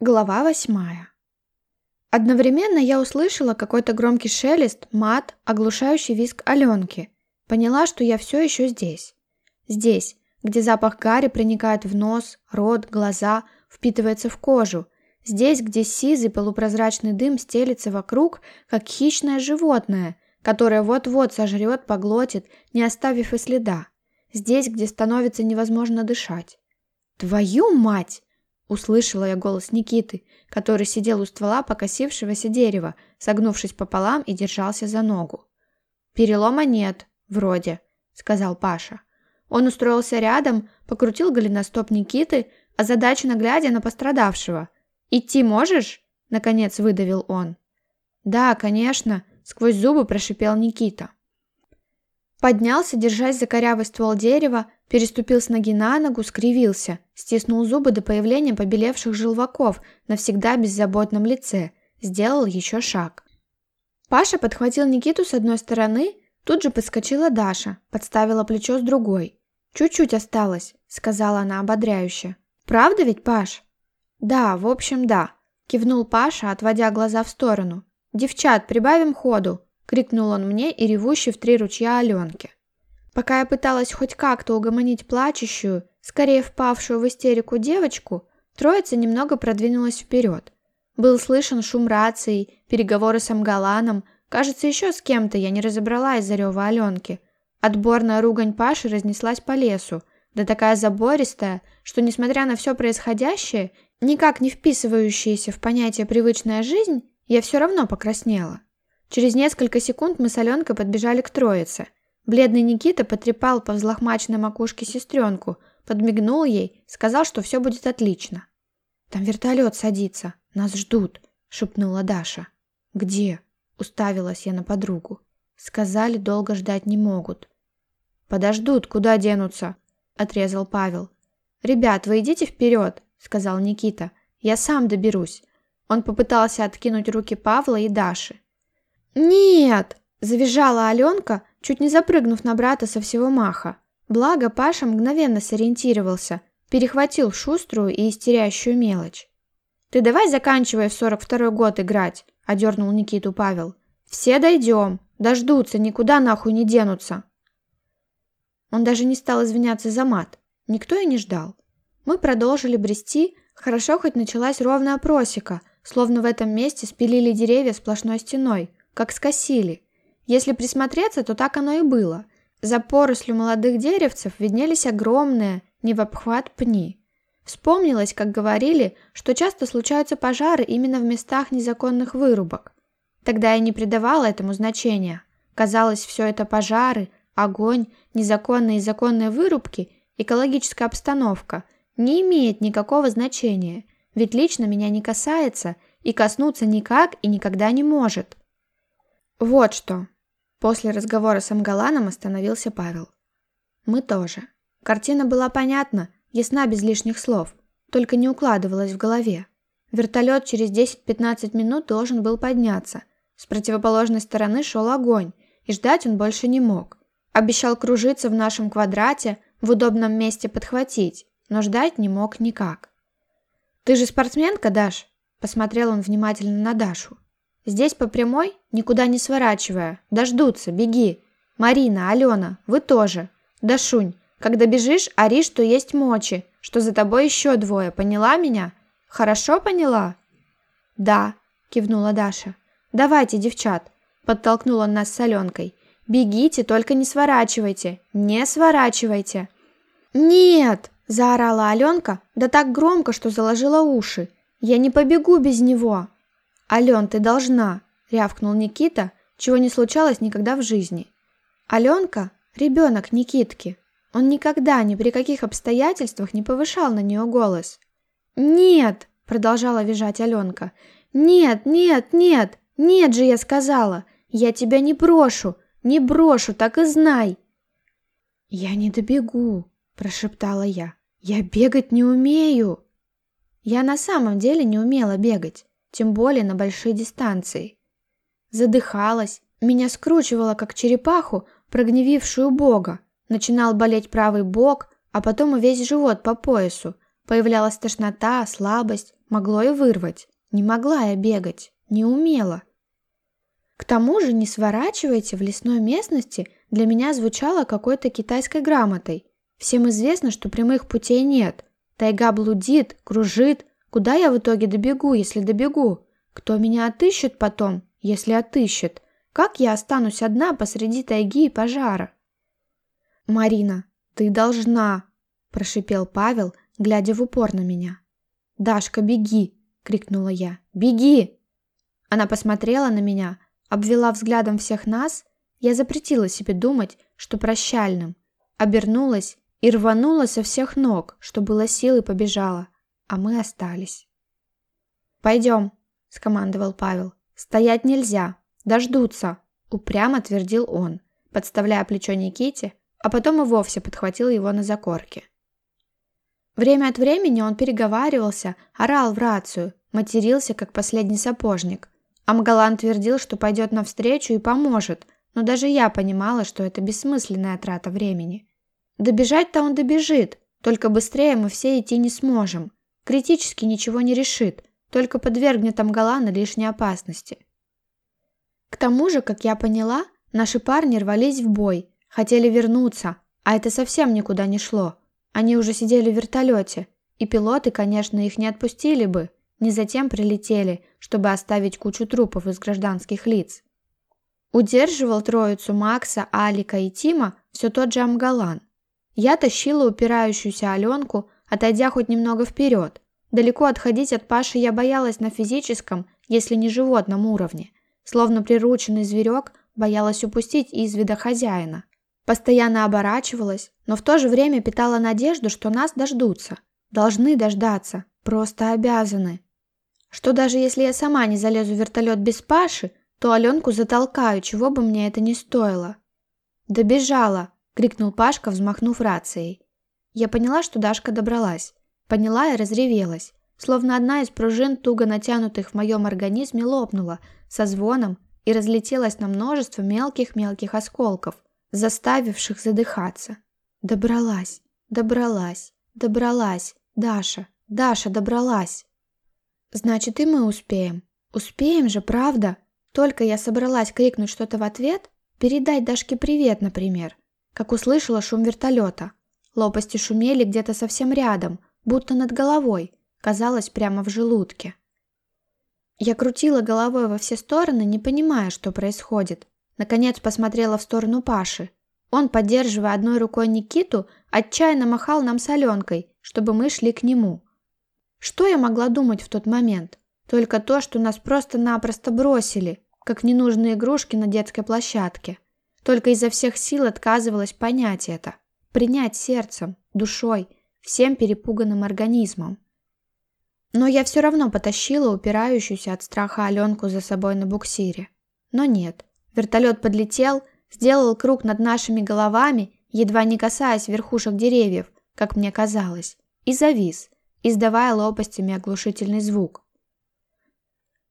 Глава восьмая. Одновременно я услышала какой-то громкий шелест, мат, оглушающий визг Аленки. Поняла, что я все еще здесь. Здесь, где запах гари проникает в нос, рот, глаза, впитывается в кожу. Здесь, где сизый полупрозрачный дым стелится вокруг, как хищное животное, которое вот-вот сожрет, поглотит, не оставив и следа. Здесь, где становится невозможно дышать. «Твою мать!» услышала я голос Никиты, который сидел у ствола покосившегося дерева, согнувшись пополам и держался за ногу. «Перелома нет, вроде», — сказал Паша. Он устроился рядом, покрутил голеностоп Никиты, озадаченно глядя на пострадавшего. «Идти можешь?» — наконец выдавил он. «Да, конечно», — сквозь зубы прошипел Никита. Поднялся, держась за корявый ствол дерева, переступил с ноги на ногу, скривился, стиснул зубы до появления побелевших желваков на всегда беззаботном лице, сделал еще шаг. Паша подхватил Никиту с одной стороны, тут же подскочила Даша, подставила плечо с другой. «Чуть-чуть осталось», — сказала она ободряюще. «Правда ведь, Паш?» «Да, в общем, да», — кивнул Паша, отводя глаза в сторону. «Девчат, прибавим ходу», — крикнул он мне и ревущий в три ручья Аленке. Пока я пыталась хоть как-то угомонить плачущую, скорее впавшую в истерику девочку, троица немного продвинулась вперед. Был слышен шум рации, переговоры с Амгаланом, кажется, еще с кем-то, я не разобрала из-за рева Аленки. Отборная ругань Паши разнеслась по лесу, да такая забористая, что, несмотря на все происходящее, никак не вписывающееся в понятие «привычная жизнь», я все равно покраснела. Через несколько секунд мы с Аленкой подбежали к троице – Бледный Никита потрепал по взлохмаченной макушке сестренку, подмигнул ей, сказал, что все будет отлично. «Там вертолет садится, нас ждут», — шепнула Даша. «Где?» — уставилась я на подругу. Сказали, долго ждать не могут. «Подождут, куда денутся?» — отрезал Павел. «Ребят, вы идите вперед», — сказал Никита. «Я сам доберусь». Он попытался откинуть руки Павла и Даши. «Нет!» – завизжала Аленка, чуть не запрыгнув на брата со всего маха. Благо, Паша мгновенно сориентировался, перехватил шуструю и истерящую мелочь. «Ты давай заканчивай в сорок второй год играть», – одернул Никиту Павел. «Все дойдем, дождутся, никуда нахуй не денутся». Он даже не стал извиняться за мат. Никто и не ждал. Мы продолжили брести, хорошо хоть началась ровная просека, словно в этом месте спилили деревья сплошной стеной, как скосили – Если присмотреться, то так оно и было. За порослью молодых деревцев виднелись огромные, не в обхват пни. Вспомнилось, как говорили, что часто случаются пожары именно в местах незаконных вырубок. Тогда я не придавала этому значения. Казалось, все это пожары, огонь, незаконные и законные вырубки, экологическая обстановка не имеет никакого значения, ведь лично меня не касается и коснуться никак и никогда не может. Вот что. После разговора с Амгаланом остановился Павел. Мы тоже. Картина была понятна, ясна без лишних слов, только не укладывалась в голове. Вертолет через 10-15 минут должен был подняться. С противоположной стороны шел огонь, и ждать он больше не мог. Обещал кружиться в нашем квадрате, в удобном месте подхватить, но ждать не мог никак. «Ты же спортсменка, Даш?» Посмотрел он внимательно на Дашу. Здесь по прямой, никуда не сворачивая. Дождутся, беги. Марина, Алена, вы тоже. Дашунь, когда бежишь, ори, что есть мочи, что за тобой еще двое, поняла меня? Хорошо поняла?» «Да», – кивнула Даша. «Давайте, девчат», – подтолкнул он нас с Аленкой. «Бегите, только не сворачивайте, не сворачивайте». «Нет!» – заорала Аленка, да так громко, что заложила уши. «Я не побегу без него!» «Ален, ты должна!» – рявкнул Никита, чего не случалось никогда в жизни. Аленка – ребенок Никитки. Он никогда ни при каких обстоятельствах не повышал на нее голос. «Нет!» – продолжала визжать Аленка. «Нет, нет, нет! Нет же, я сказала! Я тебя не брошу! Не брошу, так и знай!» «Я не добегу!» – прошептала я. «Я бегать не умею!» Я на самом деле не умела бегать тем более на большие дистанции. Задыхалась, меня скручивала как черепаху, прогневившую бога. Начинал болеть правый бок, а потом и весь живот по поясу. Появлялась тошнота, слабость, могло и вырвать. Не могла я бегать, не умела. К тому же «не сворачивайте» в лесной местности для меня звучало какой-то китайской грамотой. Всем известно, что прямых путей нет. Тайга блудит, кружит, Куда я в итоге добегу, если добегу? Кто меня отыщет потом, если отыщет? Как я останусь одна посреди тайги и пожара? «Марина, ты должна!» – прошипел Павел, глядя в упор на меня. «Дашка, беги!» – крикнула я. «Беги!» Она посмотрела на меня, обвела взглядом всех нас. Я запретила себе думать, что прощальным. Обернулась и рванула со всех ног, что было силы побежала, а мы остались. «Пойдем», – скомандовал Павел. «Стоять нельзя, дождутся», – упрямо твердил он, подставляя плечо Никите, а потом и вовсе подхватил его на закорке. Время от времени он переговаривался, орал в рацию, матерился, как последний сапожник. Амгалан твердил, что пойдет навстречу и поможет, но даже я понимала, что это бессмысленная трата времени. Добежать-то он добежит, только быстрее мы все идти не сможем. критически ничего не решит, только подвергнет Амгалана лишней опасности. К тому же, как я поняла, наши парни рвались в бой, хотели вернуться, а это совсем никуда не шло. Они уже сидели в вертолете, и пилоты, конечно, их не отпустили бы, не затем прилетели, чтобы оставить кучу трупов из гражданских лиц. Удерживал троицу Макса, Алика и Тима все тот же Амгалан. Я тащила упирающуюся Аленку, отойдя хоть немного вперед. Далеко отходить от Паши я боялась на физическом, если не животном уровне. Словно прирученный зверек, боялась упустить из вида хозяина. Постоянно оборачивалась, но в то же время питала надежду, что нас дождутся. Должны дождаться, просто обязаны. Что даже если я сама не залезу в вертолет без Паши, то Аленку затолкаю, чего бы мне это ни стоило. «Добежала!» — крикнул Пашка, взмахнув рацией. Я поняла, что Дашка добралась. Поняла и разревелась. Словно одна из пружин, туго натянутых в моем организме, лопнула со звоном и разлетелась на множество мелких-мелких осколков, заставивших задыхаться. Добралась, добралась, добралась, Даша, Даша добралась. Значит, и мы успеем. Успеем же, правда? Только я собралась крикнуть что-то в ответ, передать Дашке привет, например, как услышала шум вертолета – Лопасти шумели где-то совсем рядом, будто над головой, казалось, прямо в желудке. Я крутила головой во все стороны, не понимая, что происходит. Наконец посмотрела в сторону Паши. Он, поддерживая одной рукой Никиту, отчаянно махал нам соленкой, чтобы мы шли к нему. Что я могла думать в тот момент? Только то, что нас просто-напросто бросили, как ненужные игрушки на детской площадке. Только изо всех сил отказывалась понять это принять сердцем, душой, всем перепуганным организмом. Но я все равно потащила упирающуюся от страха Аленку за собой на буксире. Но нет. Вертолет подлетел, сделал круг над нашими головами, едва не касаясь верхушек деревьев, как мне казалось, и завис, издавая лопастями оглушительный звук.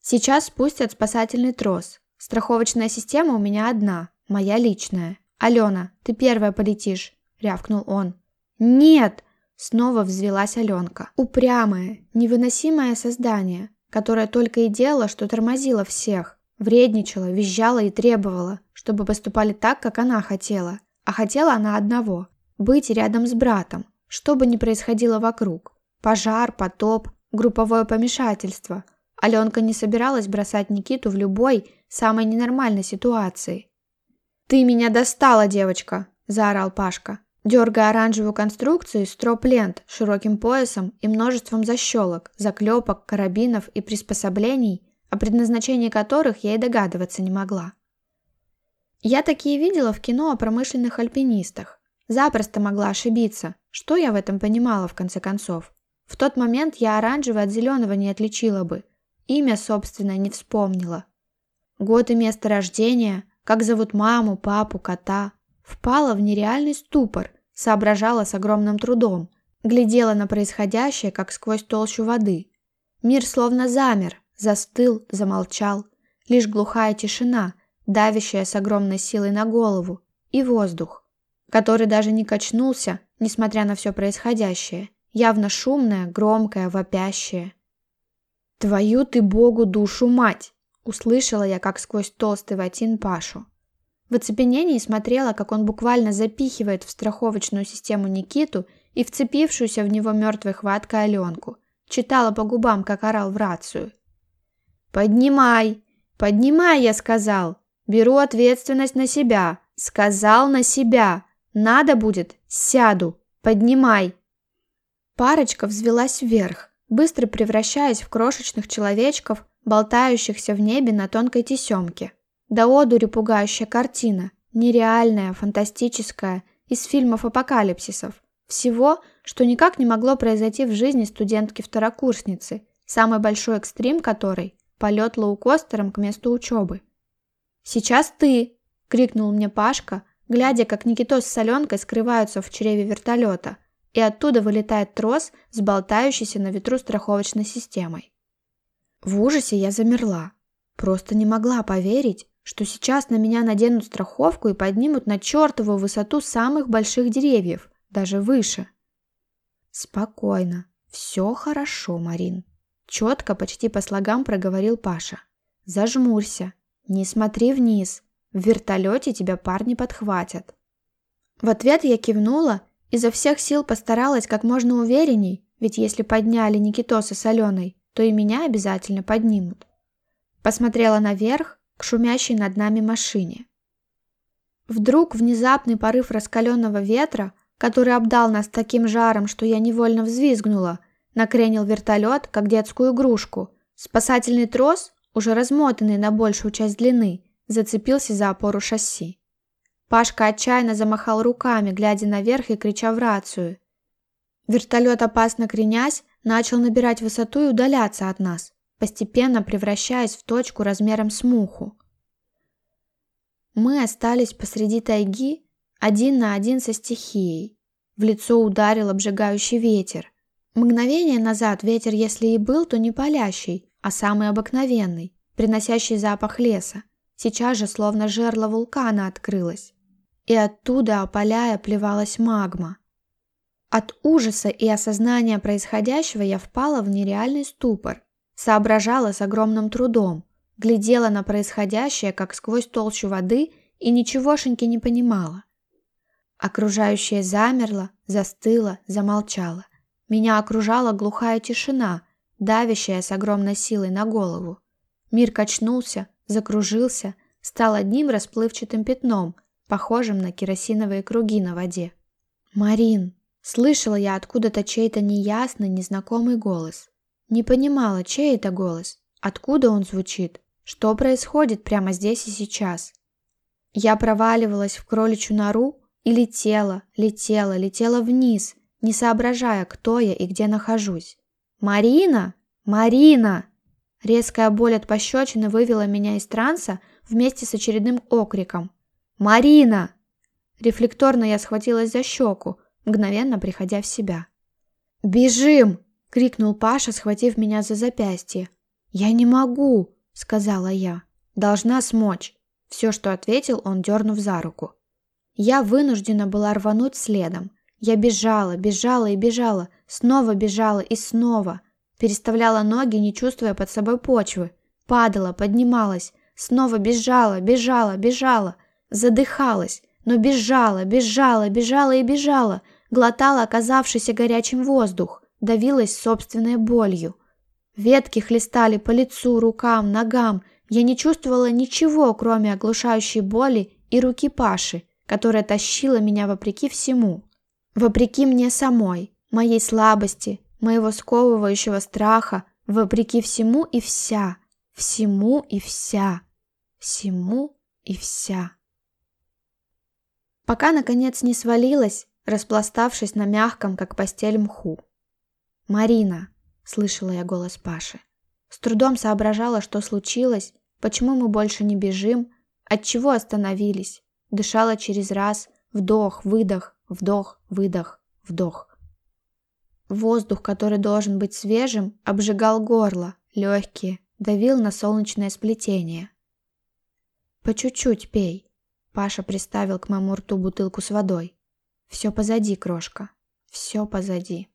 Сейчас спустят спасательный трос. Страховочная система у меня одна, моя личная. Алена, ты первая полетишь. — рявкнул он. «Нет!» — снова взвелась Аленка. Упрямое, невыносимое создание, которое только и делало, что тормозило всех. вредничало, визжало и требовало, чтобы поступали так, как она хотела. А хотела она одного – быть рядом с братом, что бы ни происходило вокруг. Пожар, потоп, групповое помешательство. Аленка не собиралась бросать Никиту в любой, самой ненормальной ситуации. «Ты меня достала, девочка!» – заорал Пашка. Дергая оранжевую конструкцию из строп лент широким поясом и множеством защелок, заклепок, карабинов и приспособлений, о предназначении которых я и догадываться не могла. Я такие видела в кино о промышленных альпинистах. Запросто могла ошибиться, что я в этом понимала в конце концов. В тот момент я оранжевый от зеленого не отличила бы, имя собственное не вспомнила. Год и место рождения, как зовут маму, папу, кота – Впала в нереальный ступор, соображала с огромным трудом, глядела на происходящее, как сквозь толщу воды. Мир словно замер, застыл, замолчал. Лишь глухая тишина, давящая с огромной силой на голову, и воздух, который даже не качнулся, несмотря на все происходящее, явно шумное, громкое, вопящее. «Твою ты богу душу мать!» услышала я, как сквозь толстый ватин Пашу. В оцепенении смотрела, как он буквально запихивает в страховочную систему Никиту и вцепившуюся в него мертвой хваткой Аленку. Читала по губам, как орал в рацию. «Поднимай! Поднимай, я сказал! Беру ответственность на себя! Сказал на себя! Надо будет! Сяду! Поднимай!» Парочка взвелась вверх, быстро превращаясь в крошечных человечков, болтающихся в небе на тонкой тесемке. Даодурю пугающая картина, нереальная, фантастическая, из фильмов апокалипсисов. Всего, что никак не могло произойти в жизни студентки-второкурсницы, самый большой экстрим которой – полет лоукостером к месту учебы. «Сейчас ты!» – крикнул мне Пашка, глядя, как Никитос с Соленкой скрываются в чреве вертолета, и оттуда вылетает трос с болтающейся на ветру страховочной системой. В ужасе я замерла. Просто не могла поверить, что сейчас на меня наденут страховку и поднимут на чертову высоту самых больших деревьев, даже выше. Спокойно. Все хорошо, Марин. Четко, почти по слогам проговорил Паша. Зажмурься. Не смотри вниз. В вертолете тебя парни подхватят. В ответ я кивнула, изо всех сил постаралась как можно уверенней, ведь если подняли Никитоса с Аленой, то и меня обязательно поднимут. Посмотрела наверх, к шумящей над нами машине. Вдруг внезапный порыв раскаленного ветра, который обдал нас таким жаром, что я невольно взвизгнула, накренил вертолет, как детскую игрушку. Спасательный трос, уже размотанный на большую часть длины, зацепился за опору шасси. Пашка отчаянно замахал руками, глядя наверх и крича в рацию. Вертолет, опасно кренясь, начал набирать высоту и удаляться от нас постепенно превращаясь в точку размером с муху. Мы остались посреди тайги один на один со стихией. В лицо ударил обжигающий ветер. Мгновение назад ветер, если и был, то не палящий, а самый обыкновенный, приносящий запах леса. Сейчас же словно жерло вулкана открылось. И оттуда, опаляя, плевалась магма. От ужаса и осознания происходящего я впала в нереальный ступор. соображала с огромным трудом, глядела на происходящее, как сквозь толщу воды, и ничегошеньки не понимала. Окружающее замерло, застыло, замолчало. Меня окружала глухая тишина, давящая с огромной силой на голову. Мир качнулся, закружился, стал одним расплывчатым пятном – похожим на керосиновые круги на воде. «Марин!» Слышала я откуда-то чей-то неясный, незнакомый голос. Не понимала, чей это голос, откуда он звучит, что происходит прямо здесь и сейчас. Я проваливалась в кроличью нору и летела, летела, летела вниз, не соображая, кто я и где нахожусь. «Марина! Марина!» Резкая боль от пощечины вывела меня из транса вместе с очередным окриком. «Марина!» Рефлекторно я схватилась за щеку, мгновенно приходя в себя. «Бежим!» крикнул Паша, схватив меня за запястье. «Я не могу!» — сказала я. «Должна смочь!» — все, что ответил он, дернув за руку. Я вынуждена была рвануть следом. Я бежала, бежала и бежала, снова бежала и снова. Переставляла ноги, не чувствуя под собой почвы. Падала, поднималась, снова бежала, бежала, бежала. Задыхалась, но бежала, бежала, бежала и бежала. Глотала оказавшийся горячим воздух давилась собственной болью. Ветки хлестали по лицу, рукам, ногам. Я не чувствовала ничего, кроме оглушающей боли и руки Паши, которая тащила меня вопреки всему. Вопреки мне самой, моей слабости, моего сковывающего страха, вопреки всему и вся, всему и вся, всему и вся. Пока, наконец, не свалилась, распластавшись на мягком, как постель мху. «Марина!» – слышала я голос Паши. С трудом соображала, что случилось, почему мы больше не бежим, от чего остановились. Дышала через раз, вдох, выдох, вдох, выдох, вдох. Воздух, который должен быть свежим, обжигал горло, легкие, давил на солнечное сплетение. «По чуть-чуть пей», – Паша приставил к моему рту бутылку с водой. «Все позади, крошка, все позади».